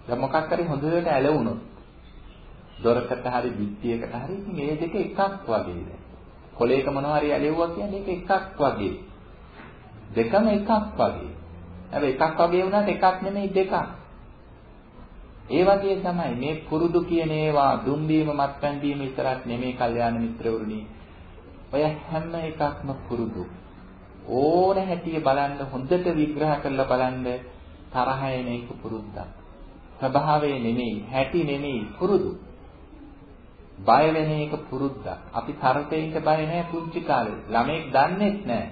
දැන් මොකක් හරි හොඳට ඇලවුණොත් දොරකට හරි බිත්තියකට හරි ඉතින් මේ දෙක එකක් වගේ දැන්. කොලේක මොනවා හරි ඇලෙව්වා කියන්නේ ඒක එකක් වගේ. දෙකම එකක් වගේ. හැබැයි එකක් වගේ වුණාට එකක් නෙමෙයි දෙකක්. ඒ වගේ තමයි මේ පුරුදු කියන ඒවා දුන් දීම මත්පැන් දීම විතරක් නෙමෙයි කල්යාණ මිත්‍රවරුනි. ඔය හැම එකක්ම පුරුදු. ඕන හැටිය බලන්න හොඳට විග්‍රහ කරලා බලන්න තරහ එන එක පුරුද්දක්. ස්වභාවය නෙමෙයි, හැටි නෙමෙයි පුරුදු. බය වෙන එක පුරුද්දක්. අපි තරතේට බය නැහැ පුංචි කාලේ. ළමෙක් දන්නේ නැහැ.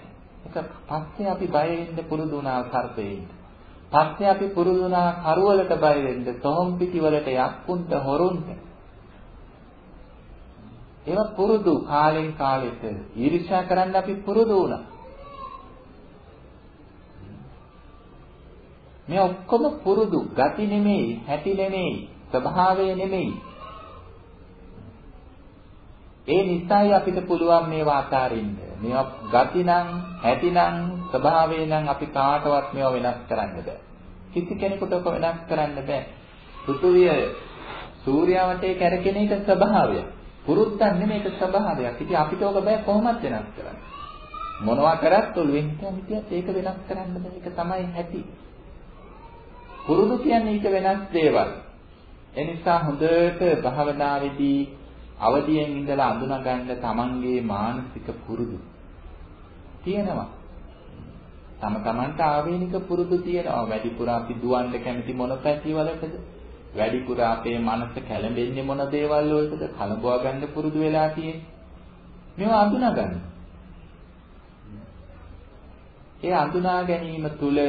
ඒක පස්සේ අපි බය වෙන්න පුරුදු වුණා තරතේට. පස්සේ අපි පුරුදු වුණා කරවලට බය වෙන්න, තොම් පිටි වලට යක්කුන්ට හොරුන්ට. ඒවා පුරුදු කාලෙන් කාලෙට ඊර්ෂ්‍යා කරන්න අපි පුරුදු වුණා. මේ ඔක්කොම පුරුදු ගති නෙමෙයි, හැටි නෙමෙයි, ස්වභාවය නෙමෙයි. ඒ නිසායි අපිට පුළුවන් මේවා අතාරින්න. මේවා ගති නම්, හැටි නම්, ස්වභාවය නම් අපි කාටවත් මේවා වෙනස් කරන්න බෑ. කිසි කෙනෙකුට ඔක වෙනස් කරන්න බෑ. පෘථුවිය සූර්යා වටේ කැරකෙන එක ස්වභාවය. පුරුද්දක් නෙමෙයි ඒක ස්වභාවයක්. ඉතින් අපිට ඔක බෑ කොහොමද වෙනස් කරන්න. මොනවා කරත් ඔළුවෙන් හිටියත් ඒක වෙනස් කරන්න බෑ. ඒක තමයි හැටි. පුරුදු කියන්නේ ඊට වෙනස් දේවල්. ඒ නිසා හොඳට භාවනාවේදී අවදියෙන් ඉඳලා අඳුනගන්න තමන්ගේ මානසික පුරුදු තියෙනවා. තම තමන්ට ආවේනික පුරුදු තියෙනවා. වැඩිපුර අපි දුවන්න කැමති මොන පැතිවලටද? වැඩිපුර අපේ මනස කැළඹෙන්නේ මොන දේවල් වලටද? කලබවා ගන්න පුරුදු වෙලා තියෙන්නේ. මේවා අඳුනගන්න. ඒ අඳුනා ගැනීම තුළ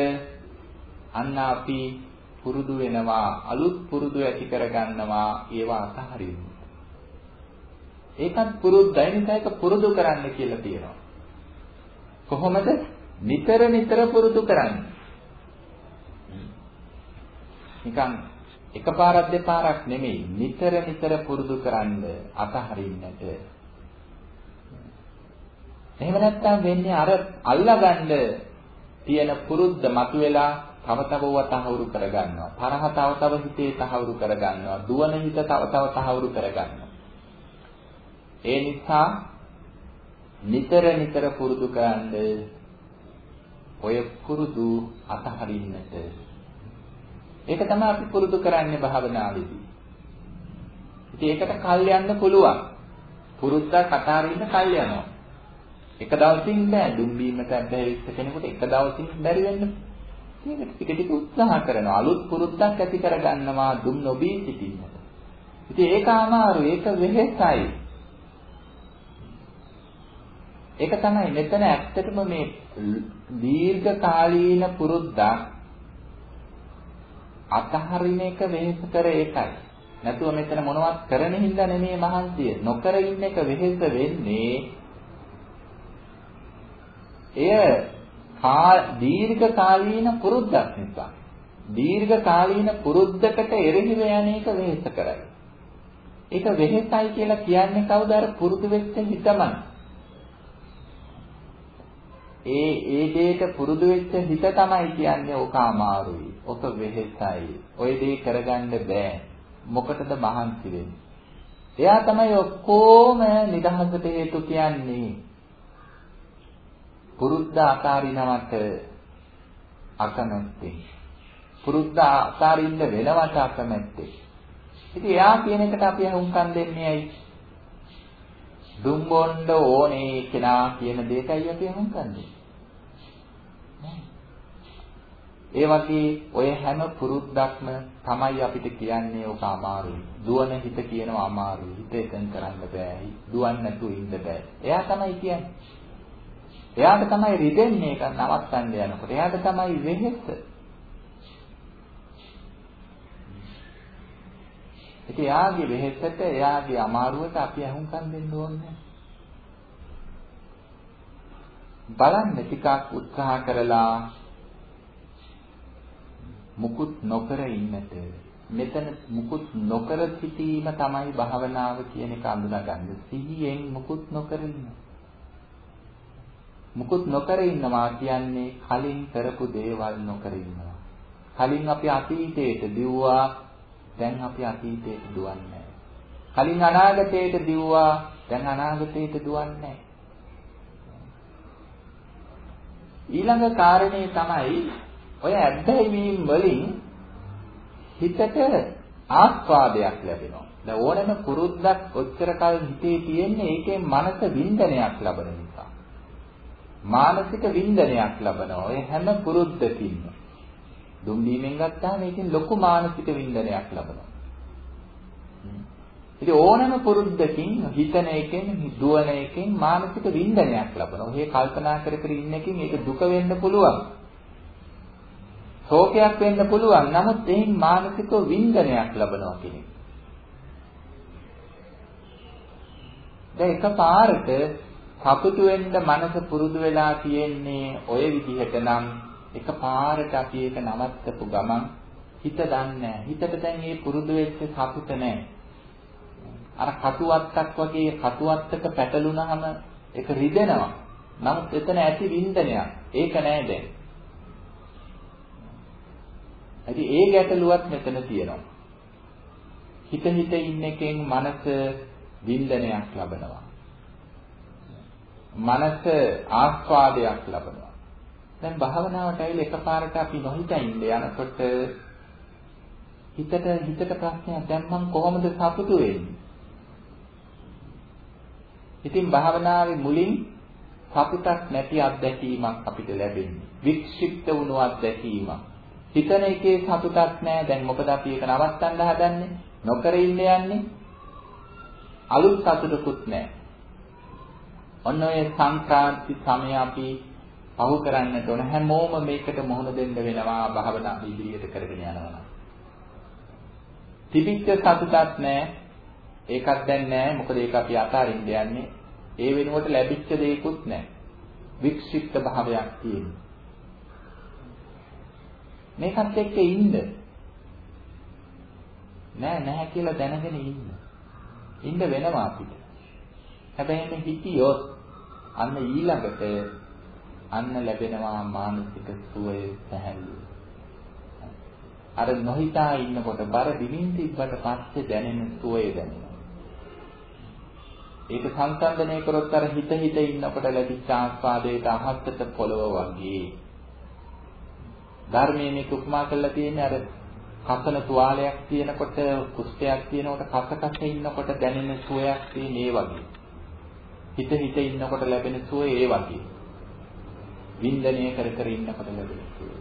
අන්න අපි පුරුදු වෙනවා අලුත් පුරුදු ඇති කරගන්නවා ඒවා අතහරින්න. ඒකත් පුරුද්දයි නිසා ඒක පුරුදු කරන්න කියලා තියෙනවා. කොහොමද? නිතර නිතර පුරුදු කරන්නේ. නිකන් එකපාරක් දෙපාරක් නෙමෙයි නිතර නිතර පුරුදු කරන්න අතහරින්නට. එහෙම නැත්නම් වෙන්නේ අර අල්ලගන්න තියෙන පුරුද්ද මතුවෙලා තව තව තහවුරු කරගන්නවා. තරහ තව තව හිතේ තහවුරු කරගන්නවා. දුවන හිත තව තව තහවුරු කරගන්නවා. ඒ නිසා නිතර නිතර පුරුදු කරන්ද ඔය පුරුදු අතහරින්නට. ඒක තමයි අපි පුරුදු කරන්නේ භාවනාවේදී. ඉතින් ඒකට කල් යන්න පුළුවන්. පුරුද්දක් අතහරින්න කල් යනවා. එක දවසින් බෑ දුම් බීමට බැහැ කෙනෙකුට එක දවසින් බැරි වෙන්න ඒක ටික ටික උත්සාහ කරනවා අලුත් පුරුද්දක් ඇති කරගන්නවා දුම් නොබී සිටින්නට. ඉතින් ඒක අමාරු ඒක වෙහෙසයි. ඒක තමයි මෙතන ඇත්තටම මේ දීර්ඝ කාලීන පුරුද්දක් අතහරින එක වෙහෙස කර ඒකයි. නැතුව මෙතන මොනවත් කරන හින්දා නෙමෙයි මහන්සිය. නොකර ඉන්න එක වෙහෙස වෙන්නේ එය දීර්ඝ කාලීන පුරුද්දක් නිසා. දීර්ඝ කාලීන පුරුද්දකට එරෙහිව යන එක වෙහෙස කරයි. ඒක වෙහෙසයි කියලා කියන්නේ කවුද අර පුරුදු වෙච්ච හිතමයි. ඒ ඒ දෙයට පුරුදු වෙච්ච හිත තමයි කියන්නේ ඕක අමාරුයි. ඕක වෙහෙසයි. ওই දේ කරගන්න බෑ. මොකටද මහන්සි වෙන්නේ? එයා තමයි ඔක්කොම නිදහසට හේතු කියන්නේ. පුරුද්ද අතාරිනවට අකමැත්තේ. පුරුද්ද අතාරින්න වෙනවට අකමැත්තේ. ඉතින් එයා කියන එකට අපි හුම්කම් දෙන්නේ ඇයි? දුම් බොන්න ඕනේ කෙනා කියන දෙයටයි අපි හුම්කම් දෙන්නේ. ඒ වගේ ඔය හැම පුරුද්දක්ම තමයි අපිට කියන්නේ ඔක අමාරුයි. දුවන හිත කියනවා අමාරුයි. හිත එකෙන් කරන්න බෑ. දුවන්න නැතුව ඉන්න බෑ. එයා තමයි කියන්නේ. එයාට තමයි රිදෙන්නේ ඒක නවත්තන්න යනකොට. එයාට තමයි වෙහෙස. ඉතින් එයාගේ වෙහෙසට එයාගේ අමාරුවට අපි අහුම්කම් දෙන්න ඕනේ. බලන්න ටිකක් උත්සාහ කරලා මුකුත් නොකර ඉන්නට මෙතන මුකුත් නොකර සිටීම තමයි භාවනාව කියන එක අඳුනගන්න. සිහියෙන් මුකුත් නොකර ඉන්න. මුකුත් නොකර ඉන්නවා කියන්නේ කලින් කරපු දේවල් නොකර ඉන්නවා. කලින් අපි අතීතයට දිව්වා දැන් අපි අතීතයට දුවන්නේ කලින් අනාගතයට දිව්වා දැන් අනාගතයට දුවන්නේ ඊළඟ කාරණේ තමයි ඔය ඇබ්බැහිවීම් වලින් හිතට ආස්වාදයක් ලැබෙනවා. දැන් ඕනෑම පුරුද්දක් ඔච්චර කල් හිතේ තියෙන්නේ ඒකෙන් මනස වින්දනයක් ලබන නිසා. මානසික වින්දනයක් ලබනවා. ඔය හැම පුරුද්දකින්ම. දුම් දීමෙන් ගත්තාම ඒකෙන් ලොකු මානසික වින්දනයක් ලබනවා. ඉතින් ඕනෑම පුරුද්දකින් හිතන එකෙන් දුවන එකෙන් මානසික වින්දනයක් ලබනවා. ඔහේ කල්පනා කර කර ඉන්න එකෙන් ඒක දුක වෙන්න පුළුවන්. ශෝකයක් වෙන්න පුළුවන්. නමුත් එයින් මානසික වින්දනයක් ලබනවා කෙනෙක්. දැන් එකපාරට සතුටු වෙන්න මනස පුරුදු වෙලා තියෙන්නේ ඔය විදිහට නම් එකපාරට අපි ඒක නවත්තපු ගමන් හිත දන්නේ හිතට දැන් මේ පුරුදු වෙච්ච සතුට නැහැ. අර කටුවත්තක් වගේ කටුවත්තක පැටලුනහම ඒක රිදෙනවා. නමුත් එතන ඇති වින්දනයක්. ඒක නෑ දැන්. ඉතින් ඒ ගැටලුවත් මෙතන තියෙනවා. හිත හිත ඉන්න එකෙන් මනස වින්දනයක් ලබනවා. මනස ආස්වාදයක් ලබනවා. දැන් භාවනාවට ඇවිල්ලා එකපාරට අපි නොහිතා ඉන්න යනකොට හිතට හිතට ප්‍රශ්නයක් දැන් මම කොහොමද සතුටු වෙන්නේ? ඉතින් භාවනාවේ මුලින් සතුටක් නැති අත්දැකීමක් අපිට ලැබෙන්නේ. වික්ෂිප්ත වුණු අත්දැකීමක්. හිතන එකේ සතුටක් නැහැ. දැන් මොකද අපි ඒක නවත්තන්න හදන්නේ? නොකර ඉන්න යන්නේ. අලුත් සතුටකුත් නැහැ. ඔන්න ඔය සංක්‍රාන්ති සමය අපි පහු කරන්නට ඕන හැමෝම මේකට මුහුණ දෙන්න වෙනවා භාවනා ඉදිරියට කරගෙන යනවා. තිබිච්ච සතුටක් නැහැ. ඒකක් දැන් නැහැ. මොකද ඒක අපි අතාරින්න යන්නේ. ඒ වෙනුවට ලැබිච්ච දේකුත් නැහැ. වික්ෂිප්ත භාවයක් තියෙනවා. මේකත් එක්ක ඉන්න. නෑ නෑ කියලා දැනගෙන ඉන්න. ඉන්න වෙනවා අපිට. හැබැයි මේ හිතියොත් අන්න ඊළඟට අන්න ලැබෙනවා මානසික සුවය සැහැල්ලුව. අර නොහිතා ඉන්නකොට බර දිවින් තිබ්බට පස්සේ දැනෙන සුවය දැනෙනවා. ඒක සංසන්දනය කරොත් අර හිත හිත ඉන්නකොට ලැබිච්ච ආස්වාදයට අහස්සට පොළව වගේ ධර්මයේ මේක උපමා කරලා තියෙන්නේ අර කසන තුවාලයක් තියෙනකොට කුෂ්ඨයක් තියෙනකොට කස කස ඉන්නකොට දැනෙන සුවයක් තියෙන ඒ වගේ. හිත හිත ඉන්නකොට ලැබෙන සුවය ඒ වගේ. වින්දනය කර කර ඉන්නකොට ලැබෙන සුවය.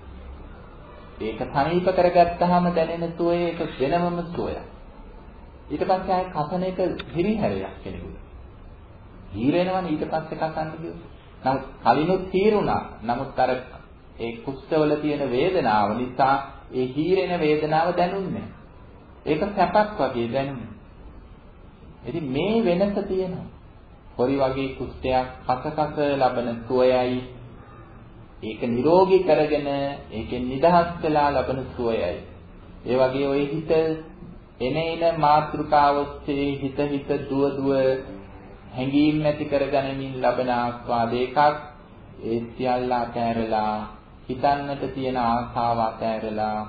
ඒක සනීප කරගත්තාම දැනෙන සුවය ඒක වෙනමම සුවයක්. ඊට පස්සේ ආය කසන එක හිරිහැරයක් කෙනෙකුට. හීරෙනවනේ ඊට පස්සේ කසන්න කිව්වොත්. නමුත් කලිනුත් හීරුණා. නමුත් අර ඒ කුෂ්ඨවල තියෙන වේදනාව නිසා ඒ හීරෙන වේදනාව දැනුන්නේ ඒක සැපක් වගේ දැනුනේ. ඉතින් මේ වෙනස තියෙනවා. හොරි වගේ කුෂ්ඨයක් කසකස ලබන සුවයයි ඒක නිරෝගී කරගෙන ඒකෙන් නිදහස් වෙලා ලබන සුවයයි. ඒ වගේ ওই හිත එන එන මාත්‍රිකාවස්සේ හිත හිත දුව දුව හැඟීම් නැති කරගැනීමෙන් ලබන ආස්වාද එකක් ඒ සියල්ල අතෑරලා හිතන්නට තියෙන ආසාව අතෑරලා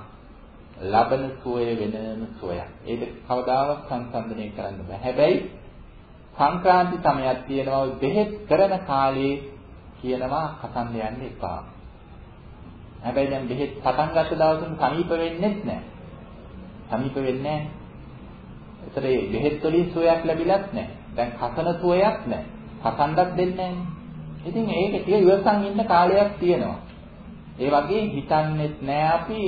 ලබන සුවය වෙනම සුවයක්. ඒක කවදාවත් සංසන්දනය කරන්න බෑ. හැබැයි සංක්‍රාන්ති සමයක් තියෙනවා බෙහෙත් කරන කාලේ කියනවා කතන්ද යන්න එපා. හැබැයි දැන් බෙහෙත් පටන් ගත්ත දවසෙන් සමීප වෙන්නේ නැහැ. සමීප වෙන්නේ නැහැ. ඒතර මේ බෙහෙත් වලින් සුවයක් ලැබිලත් නැහැ. දැන් කසන සුවයක් නැහැ. කසන්නක් දෙන්නේ නැහැ. ඉතින් ඒක ටික ඉවසන් ඉන්න කාලයක් තියෙනවා. ඒ වගේ හිතන්නේත් නැහැ අපි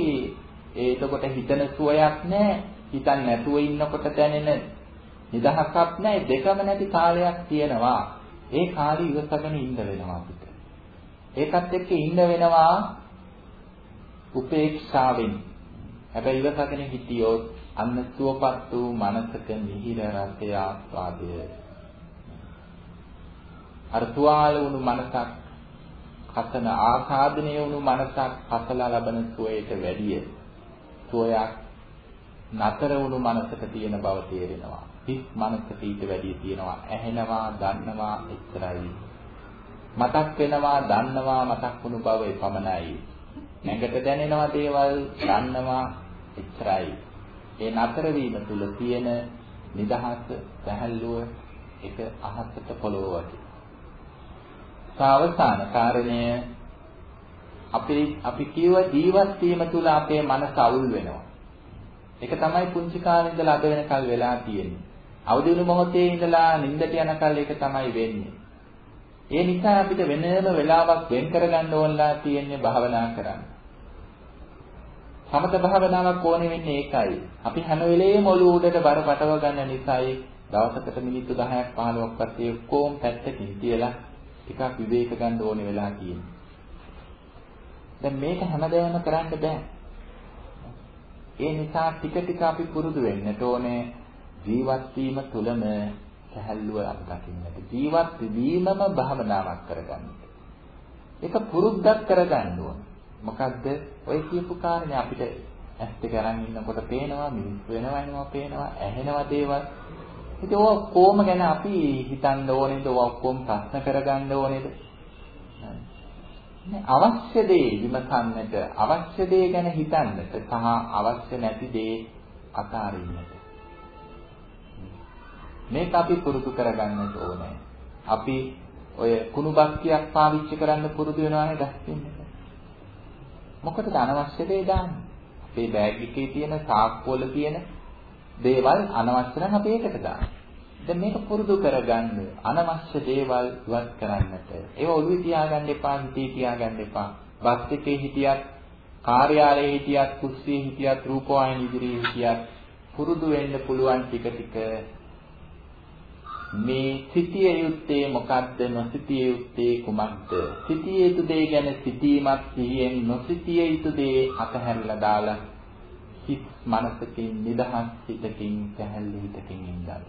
ඒ එතකොට හිතන සුවයක් නැහැ. හිතන් නැතුව ඉන්නකොට දැනෙන නිදහසක් නැහැ. දෙකම නැති කාලයක් තියෙනවා. ඒ කාලي ඉවසගෙන ඉන්න වෙනවා අපිට. ඒකත් එක්ක ඉන්න වෙනවා උපේක්ෂාවෙන්. හැබැයි ඉවසගෙන හිටියොත් අන්න සුවපත් වූ මනසක මිහිර රසය ආස්වාදය. අර තුවාල වුණු මනසක් කසන ආසාදනය වුණු මනසක් කසලා ලබන සුවයට වැඩිය සුවයක් නතර වුණු මනසක තියෙන බව තේරෙනවා. හිස් මනසක ඊට වැඩිය තියෙනවා. ඇහෙනවා, දන්නවා එච්චරයි. මතක් වෙනවා, දන්නවා මතක් වුණු බව එපමණයි. නැගට දැනෙනවා දේවල් දන්නවා එච්චරයි. ඒ නතර වීම තුල තියෙන නිදහස, සැහැල්ලුව එක අහසට පොළොව වගේ. සාවසාන කාරණය අපි අපි කියව ජීවත් වීම තුල අපේ මනස අවුල් වෙනවා. ඒක තමයි පුංචි කාලේ ඉඳලා අද වෙනකල් වෙලා තියෙන්නේ. අවදි වුණු මොහොතේ ඉඳලා නිින්දට යනකල් ඒක තමයි වෙන්නේ. ඒ නිසා අපිට වෙනම වෙලාවක් වෙන් කරගන්න ඕනලා තියෙන්නේ භාවනා කරන්න. සමත භාවනාවක් ඕනේ වෙන්නේ ඒකයි. අපි හැම වෙලේම ඔළුව උඩට බර පටව ගන්න නිසායි දවසකට මිනිත්තු 10ක් 15ක් පස්සේ ඔක්කොම පැත්තකින් තියලා ටිකක් විවේක ගන්න ඕනේ වෙලා තියෙන්නේ. දැන් මේක හැමදේම කරන්න බෑ. ඒ නිසා ටික ටික අපි පුරුදු වෙන්නට ඕනේ ජීවත් වීම තුළම සැහැල්ලුව අත්දකින්නට. ජීවත් වීමම භාවනාවක් කරගන්න. ඒක පුරුද්දක් කරගන්න ඕනේ. මොකද්ද? ඔය කියපු කාරණේ අපිට ඇස් දෙක අරන් ඉන්නකොට පේනවා, මිනිස්සු වෙනවා එනවා පේනවා, ඇහෙනවා දේවල්. ඉතින් ඔය කොහොම ගැන අපි හිතන්න ඕනේද? ඔය ඔක්කොම ප්‍රශ්න කරගන්න ඕනේද? අවශ්‍ය දේ විමසන්නට, අවශ්‍ය දේ ගැන හිතන්නට සහ අවශ්‍ය නැති දේ අතාරින්නට. මේක අපි පුරුදු කරගන්නට ඕනේ. අපි ඔය කුණු බක්තියක් පාවිච්චි කරන්න පුරුදු වෙනවානේ දැක්කේ. මොකටද අනවශ්‍ය දේ දාන්නේ? අපේ බෑග් එකේ තියෙන සාක්කුවල තියෙන දේවල් අනවශ්‍ය නම් අපි ඒකට දානවා. දැන් මේක පුරුදු කරගන්න අනවශ්‍ය දේවල් ඉවත් කරන්නට. ඒව ඔළුවේ තියාගන්න එපා, හිතේ තියාගන්න එපා. බස් එකේ හිටියත්, කාර්යාලයේ හිටියත්, කුස්සියේ හිටියත්, රූපවාහිනී ඉදිරියේ හිටියත් පුරුදු වෙන්න පුළුවන් ටික ටික මේ සිටිය යුත්තේ මොකද්ද නොසිටිය යුත්තේ කුමක්ද? සිටිය යුතු දේ ගැන සිටීමත් සිහියෙන් නොසිටිය යුතු දේ අතහැරලා දාලා හිත් මනසකින් නිදහස් හිතකින් පැහැල්ලු හිතකින් ඉඳලා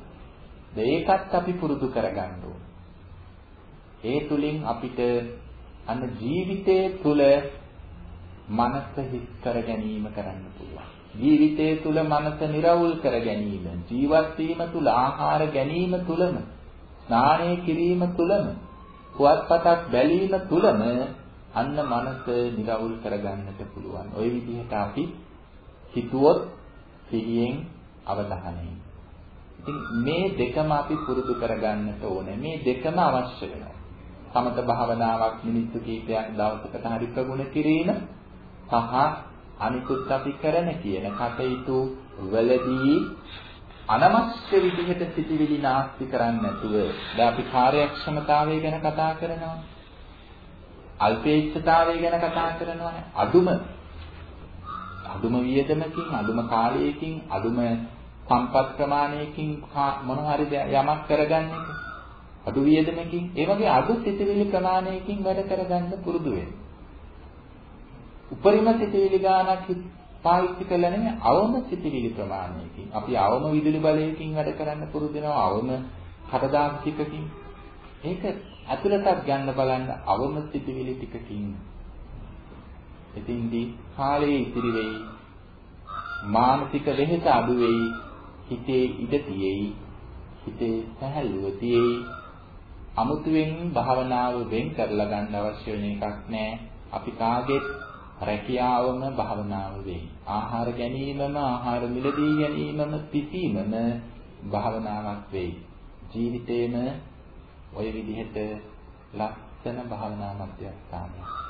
ඒකත් අපි පුරුදු කරගන්න ඒ තුලින් අපිට අන්න ජීවිතයේ තුල මනස හිස් කර ගැනීම කරන්න පුළුවන්. ජීවිතය තුල මනස निराවුල් කර ගැනීම, ජීවත් වීම තුල ආහාර ගැනීම තුලම, ස්නානය කිරීම තුලම, පුවත්පතක් බැලීම තුලම අන්න මනස निराවුල් කරගන්නට පුළුවන්. ওই විදිහට අපි හිතුවොත් සිහියෙන් අවධානයෙන්. ඉතින් මේ දෙකම අපි පුරුදු කරගන්නට ඕනේ. මේ දෙකම අවශ්‍ය වෙනවා. සමත භාවනාවක් මිනිත්තු කීපයක් දවසකට හරි ප්‍රගුණ කිරීම සහ අනිකුත් අපි කරන කියන කටයුතු වලදී අනවශ්‍ය විදිහට සිටිවිලි නාස්ති කරන්නේ නැතුව දැන් අපි කාර්යක්ෂමතාවය ගැන කතා කරනවා. අල්පේච්ඡතාවය ගැන කතා කරනවා. අදුම අදුම වියදමකින් අදුම කාලයකින් අදුම සම්පත් ප්‍රමාණයකින් මොන හරි යමක් කරගන්න එක. අඩු වියදමකින්. ඒ වගේ අඩු සිටිවිලි ප්‍රමාණයකින් වැඩ කරගන්න පුරුදු වෙන්න උපරිම සිතිවිලි ගානක් පාවිච්චි කළා නෙමෙයි අවම සිතිවිලි ප්‍රමාණයකින්. අපි අවම විදුලි බලයකින් වැඩ කරන්න පුරුදු වෙනවා අවම කඩදාසිකකින්. ඒක ඇතුළටත් ගන්න බලන්න අවම සිතිවිලි ටිකකින් ඉතින්දී කාලේ ඉතිරි වෙයි. මානසික වෙහෙස අඩු වෙයි. හිතේ ඉඩ තියෙයි. හිතේ සැහැල්ලුව තියෙයි. අමුතුවෙන් භාවනාව වෙන් කරලා ගන්න අවශ්‍ය වෙන එකක් නැහැ. අපි කාගෙත් රැකියාවම භාවනාව වෙයි. ආහාර ගැනීමම ආහාර මිලදී ගැනීමම පිසීමම භාවනාවක් වෙයි. ජීවිතේම ওই විදිහට ලස්සන භාවනා මධ්‍යස්ථානයක්.